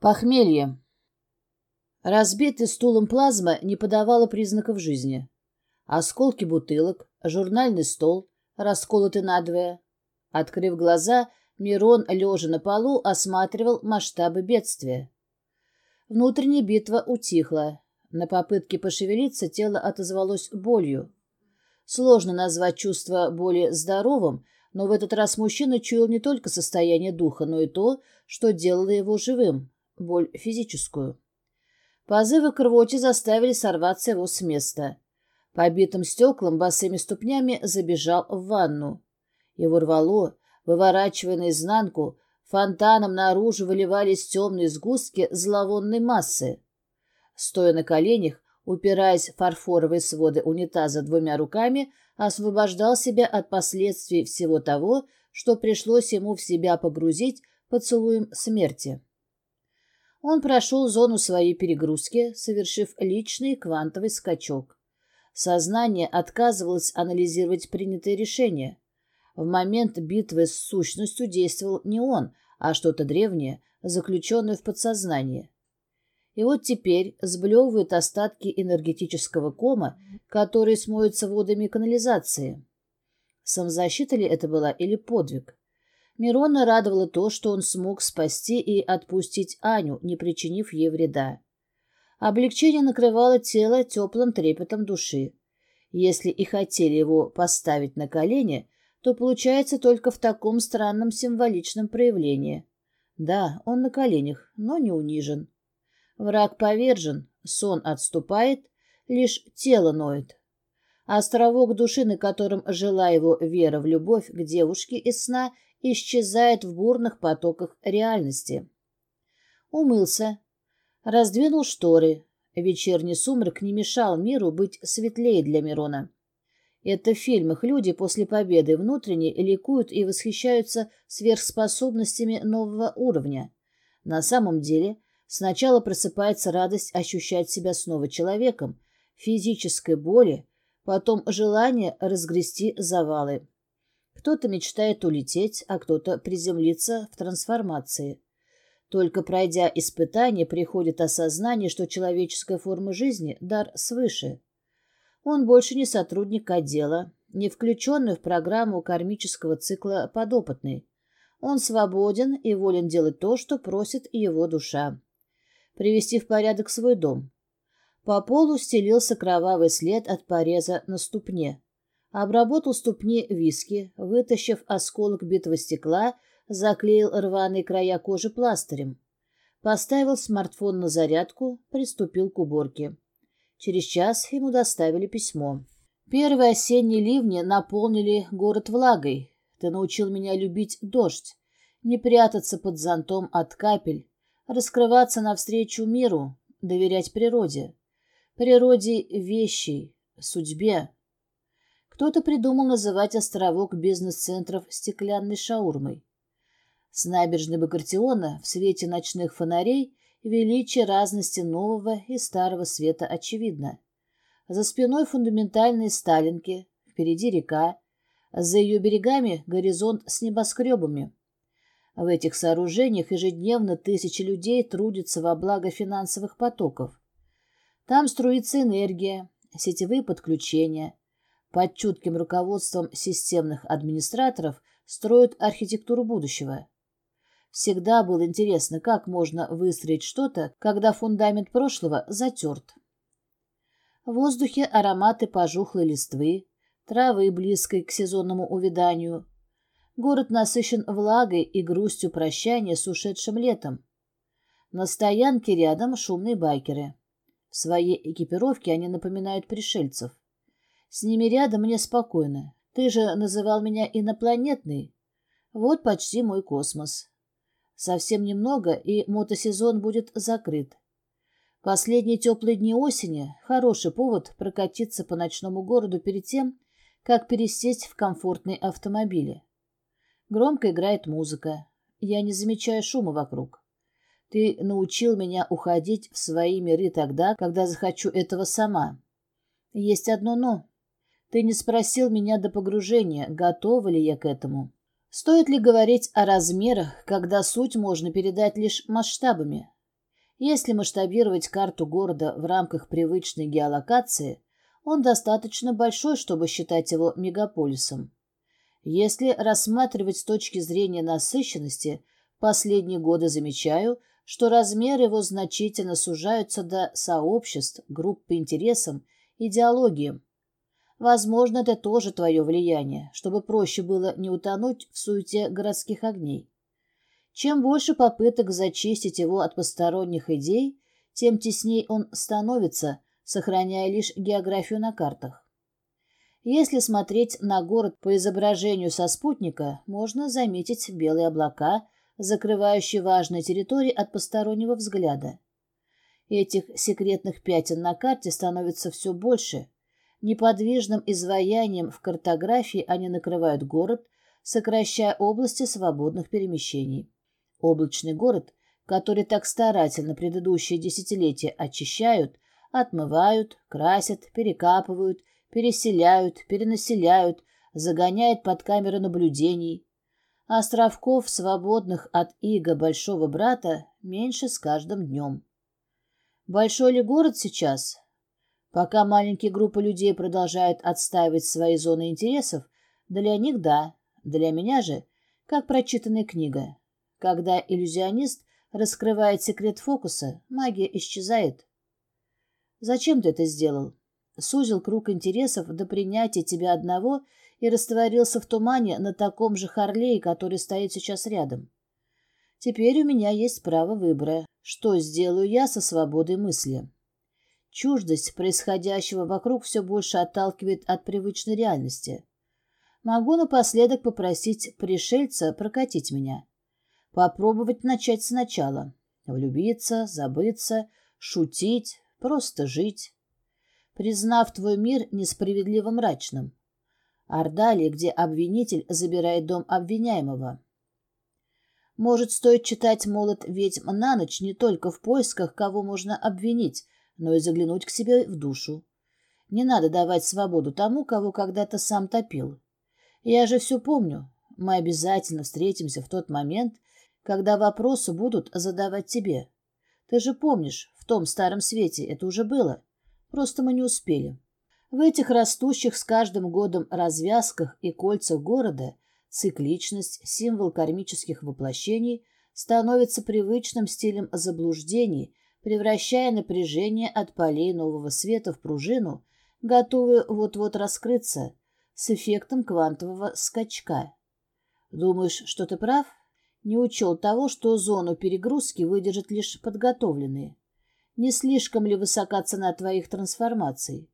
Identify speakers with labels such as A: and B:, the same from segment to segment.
A: Похмелье. Разбитый стулом плазма не подавала признаков жизни. Осколки бутылок, журнальный стол, расколотый надвое. Открыв глаза, Мирон, лежа на полу, осматривал масштабы бедствия. Внутренняя битва утихла. На попытке пошевелиться тело отозвалось болью. Сложно назвать чувство боли здоровым, но в этот раз мужчина чуял не только состояние духа, но и то, что делало его живым боль физическую. Позывы к рвоте заставили сорваться его с места. По битым стеклам босыми ступнями забежал в ванну. Его рвало, выворачивая наизнанку, фонтаном наружу выливались темные сгустки зловонной массы. Стоя на коленях, упираясь в фарфоровые своды унитаза двумя руками, освобождал себя от последствий всего того, что пришлось ему в себя погрузить поцелуем смерти. Он прошел зону своей перегрузки, совершив личный квантовый скачок. Сознание отказывалось анализировать принятые решения. В момент битвы с сущностью действовал не он, а что-то древнее, заключенное в подсознании. И вот теперь сблевывают остатки энергетического кома, которые смоются водами канализации. Самозащита ли это была или подвиг? Мирона радовало то, что он смог спасти и отпустить Аню, не причинив ей вреда. Облегчение накрывало тело теплым трепетом души. Если и хотели его поставить на колени, то получается только в таком странном символичном проявлении. Да, он на коленях, но не унижен. Враг повержен, сон отступает, лишь тело ноет. Островок души, на котором жила его вера в любовь к девушке из сна исчезает в бурных потоках реальности. Умылся, раздвинул шторы. Вечерний сумрак не мешал миру быть светлее для Мирона. Это в фильмах люди после победы внутренне ликуют и восхищаются сверхспособностями нового уровня. На самом деле, сначала просыпается радость ощущать себя снова человеком, физической боли, потом желание разгрести завалы. Кто-то мечтает улететь, а кто-то приземлиться в трансформации. Только пройдя испытание, приходит осознание, что человеческая форма жизни – дар свыше. Он больше не сотрудник отдела, не включенный в программу кармического цикла подопытный. Он свободен и волен делать то, что просит его душа. Привести в порядок свой дом. По полу стелился кровавый след от пореза на ступне. Обработал ступни виски, вытащив осколок битого стекла, заклеил рваные края кожи пластырем. Поставил смартфон на зарядку, приступил к уборке. Через час ему доставили письмо. Первые осенние ливни наполнили город влагой. Ты научил меня любить дождь, не прятаться под зонтом от капель, раскрываться навстречу миру, доверять природе. Природе вещей, судьбе, кто-то придумал называть островок бизнес-центров стеклянной шаурмой. С набережной Багратиона в свете ночных фонарей величие разности нового и старого света очевидно. За спиной фундаментальные сталинки, впереди река, за ее берегами горизонт с небоскребами. В этих сооружениях ежедневно тысячи людей трудятся во благо финансовых потоков. Там струится энергия, сетевые подключения – под чутким руководством системных администраторов строят архитектуру будущего. Всегда было интересно, как можно выстроить что-то, когда фундамент прошлого затерт. В воздухе ароматы пожухлой листвы, травы близкой к сезонному увяданию. Город насыщен влагой и грустью прощания с ушедшим летом. На стоянке рядом шумные байкеры. В своей экипировке они напоминают пришельцев. С ними рядом мне спокойно. Ты же называл меня инопланетной. Вот почти мой космос. Совсем немного, и мотосезон будет закрыт. Последние теплые дни осени — хороший повод прокатиться по ночному городу перед тем, как пересесть в комфортные автомобили. Громко играет музыка. Я не замечаю шума вокруг. Ты научил меня уходить в свои миры тогда, когда захочу этого сама. Есть одно «но». Ты не спросил меня до погружения, готова ли я к этому. Стоит ли говорить о размерах, когда суть можно передать лишь масштабами? Если масштабировать карту города в рамках привычной геолокации, он достаточно большой, чтобы считать его мегаполисом. Если рассматривать с точки зрения насыщенности, последние годы замечаю, что размеры его значительно сужаются до сообществ, групп по интересам, идеологиям. Возможно, это тоже твое влияние, чтобы проще было не утонуть в суете городских огней. Чем больше попыток зачистить его от посторонних идей, тем тесней он становится, сохраняя лишь географию на картах. Если смотреть на город по изображению со спутника, можно заметить белые облака – закрывающий важные территории от постороннего взгляда. Этих секретных пятен на карте становится все больше. Неподвижным изваянием в картографии они накрывают город, сокращая области свободных перемещений. Облачный город, который так старательно предыдущие десятилетия очищают, отмывают, красят, перекапывают, переселяют, перенаселяют, загоняют под камеры наблюдений, островков, свободных от иго большого брата, меньше с каждым днем. Большой ли город сейчас? Пока маленькие группы людей продолжают отстаивать свои зоны интересов, для них да, для меня же, как прочитанная книга. Когда иллюзионист раскрывает секрет фокуса, магия исчезает. Зачем ты это сделал? Сузил круг интересов до принятия тебя одного — и растворился в тумане на таком же Харлее, который стоит сейчас рядом. Теперь у меня есть право выбора, что сделаю я со свободой мысли. Чуждость происходящего вокруг все больше отталкивает от привычной реальности. Могу напоследок попросить пришельца прокатить меня. Попробовать начать сначала. Влюбиться, забыться, шутить, просто жить. Признав твой мир несправедливо мрачным. Ордали, где обвинитель забирает дом обвиняемого. Может, стоит читать «Молот ведьм» на ночь не только в поисках, кого можно обвинить, но и заглянуть к себе в душу. Не надо давать свободу тому, кого когда-то сам топил. Я же все помню. Мы обязательно встретимся в тот момент, когда вопросы будут задавать тебе. Ты же помнишь, в том старом свете это уже было. Просто мы не успели. В этих растущих с каждым годом развязках и кольцах города цикличность, символ кармических воплощений, становится привычным стилем заблуждений, превращая напряжение от полей нового света в пружину, готовую вот-вот раскрыться, с эффектом квантового скачка. Думаешь, что ты прав? Не учел того, что зону перегрузки выдержат лишь подготовленные. Не слишком ли высока цена твоих трансформаций?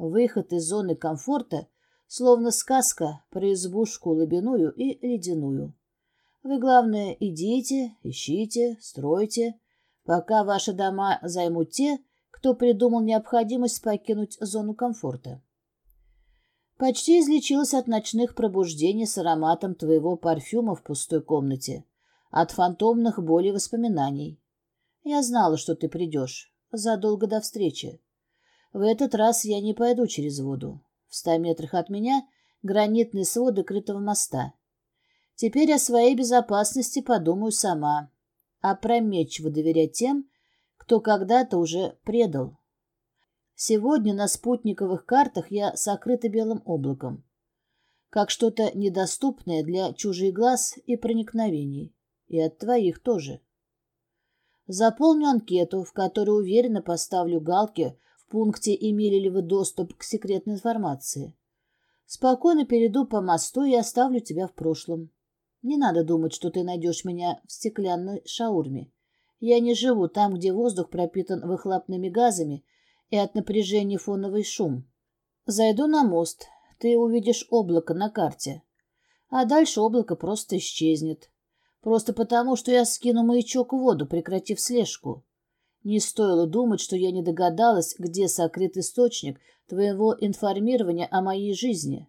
A: Выход из зоны комфорта, словно сказка про избушку лобяную и ледяную. Вы, главное, идите, ищите, стройте, пока ваши дома займут те, кто придумал необходимость покинуть зону комфорта. Почти излечилась от ночных пробуждений с ароматом твоего парфюма в пустой комнате, от фантомных болей воспоминаний. Я знала, что ты придешь, задолго до встречи. В этот раз я не пойду через воду. В ста метрах от меня гранитные своды крытого моста. Теперь о своей безопасности подумаю сама. Опрометчиво доверять тем, кто когда-то уже предал. Сегодня на спутниковых картах я сокрыта белым облаком, как что-то недоступное для чужих глаз и проникновений, и от твоих тоже. Заполню анкету, в которой уверенно поставлю галки пункте имели ли вы доступ к секретной информации. Спокойно перейду по мосту и оставлю тебя в прошлом. Не надо думать, что ты найдешь меня в стеклянной шаурме. Я не живу там, где воздух пропитан выхлопными газами и от напряжения фоновый шум. Зайду на мост, ты увидишь облако на карте. А дальше облако просто исчезнет. Просто потому, что я скину маячок в воду, прекратив слежку. Не стоило думать, что я не догадалась, где сокрыт источник твоего информирования о моей жизни.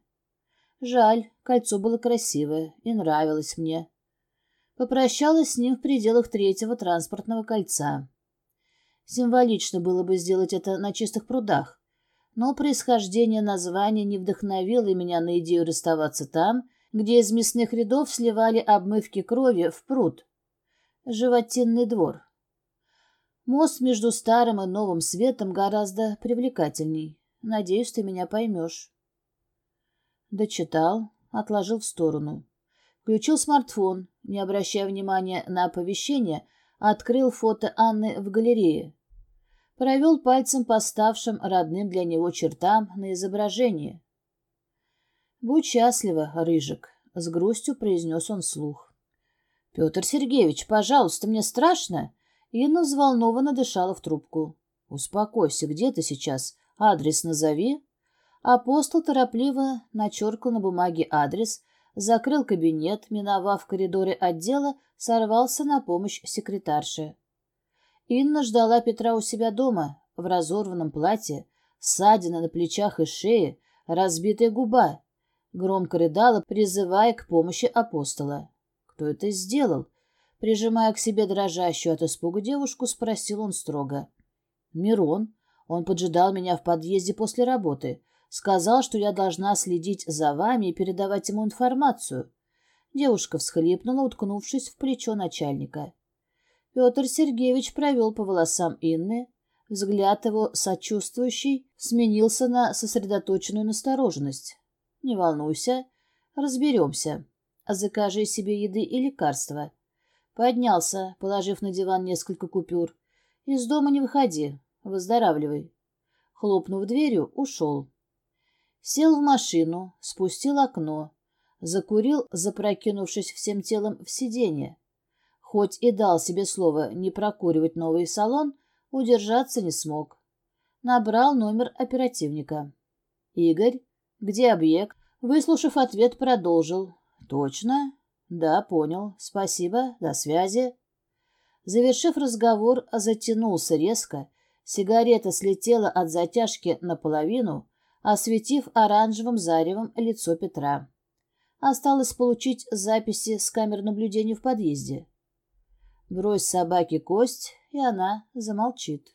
A: Жаль, кольцо было красивое и нравилось мне. Попрощалась с ним в пределах третьего транспортного кольца. Символично было бы сделать это на чистых прудах, но происхождение названия не вдохновило меня на идею расставаться там, где из мясных рядов сливали обмывки крови в пруд. Животинный двор. Мост между старым и новым светом гораздо привлекательней. Надеюсь, ты меня поймешь. Дочитал, отложил в сторону. Включил смартфон, не обращая внимания на оповещение, открыл фото Анны в галерее. Провел пальцем по ставшим родным для него чертам на изображении. «Будь счастлива, Рыжик», — с грустью произнес он вслух. «Петр Сергеевич, пожалуйста, мне страшно!» Инна взволнованно дышала в трубку. «Успокойся, где ты сейчас? Адрес назови». Апостол торопливо начеркал на бумаге адрес, закрыл кабинет, миновав коридоры отдела, сорвался на помощь секретарше. Инна ждала Петра у себя дома, в разорванном платье, ссадина на плечах и шее, разбитая губа. Громко рыдала, призывая к помощи апостола. Кто это сделал? Прижимая к себе дрожащую от испуга девушку, спросил он строго. «Мирон. Он поджидал меня в подъезде после работы. Сказал, что я должна следить за вами и передавать ему информацию». Девушка всхлипнула, уткнувшись в плечо начальника. Петр Сергеевич провел по волосам Инны. Взгляд его, сочувствующий, сменился на сосредоточенную настороженность. «Не волнуйся, разберемся. Закажи себе еды и лекарства. Поднялся, положив на диван несколько купюр. Из дома не выходи, выздоравливай. Хлопнув дверью, ушел. Сел в машину, спустил окно, закурил, запрокинувшись всем телом в сиденье. Хоть и дал себе слово не прокуривать новый салон, удержаться не смог. Набрал номер оперативника. «Игорь, где объект?» Выслушав ответ, продолжил. «Точно? «Да, понял. Спасибо. До связи». Завершив разговор, затянулся резко. Сигарета слетела от затяжки наполовину, осветив оранжевым заревом лицо Петра. Осталось получить записи с камер наблюдения в подъезде. Брось собаке кость, и она замолчит.